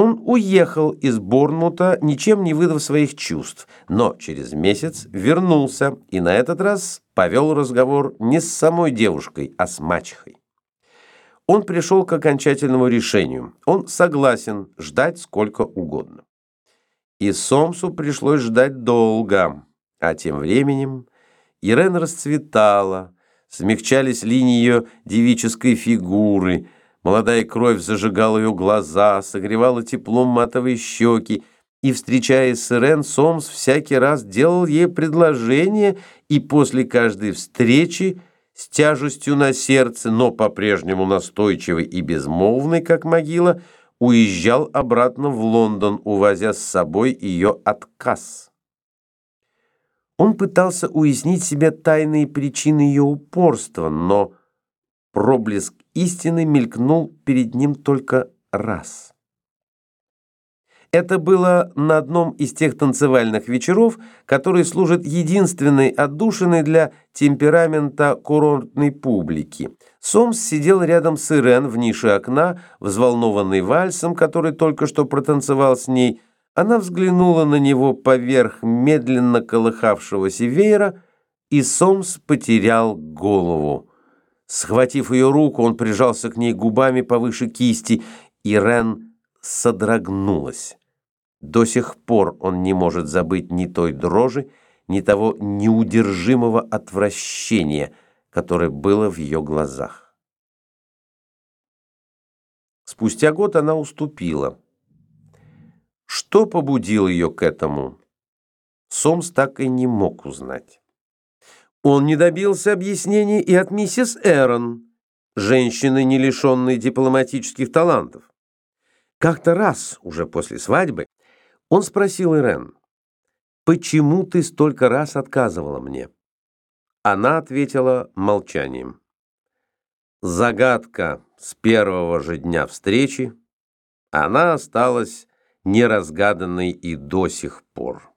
Он уехал из Борнмута, ничем не выдав своих чувств, но через месяц вернулся и на этот раз повел разговор не с самой девушкой, а с мачехой. Он пришел к окончательному решению. Он согласен ждать сколько угодно. И Сомсу пришлось ждать долго, а тем временем Ирен расцветала, смягчались линии ее девической фигуры – Молодая кровь зажигала ее глаза, согревала теплом матовые щеки, и, встречаясь с Ирен, Сомс всякий раз делал ей предложение, и после каждой встречи с тяжестью на сердце, но по-прежнему настойчивый и безмолвный, как могила, уезжал обратно в Лондон, увозя с собой ее отказ. Он пытался уяснить себе тайные причины ее упорства, но проблеск истины мелькнул перед ним только раз. Это было на одном из тех танцевальных вечеров, которые служат единственной отдушиной для темперамента курортной публики. Сомс сидел рядом с Ирен в нише окна, взволнованный вальсом, который только что протанцевал с ней. Она взглянула на него поверх медленно колыхавшегося веера, и Сомс потерял голову. Схватив ее руку, он прижался к ней губами повыше кисти, и Рен содрогнулась. До сих пор он не может забыть ни той дрожи, ни того неудержимого отвращения, которое было в ее глазах. Спустя год она уступила. Что побудило ее к этому? Сомс так и не мог узнать. Он не добился объяснений и от миссис Эрон, женщины, не лишенной дипломатических талантов. Как-то раз, уже после свадьбы, он спросил Ирен, «Почему ты столько раз отказывала мне?» Она ответила молчанием. Загадка с первого же дня встречи, она осталась неразгаданной и до сих пор.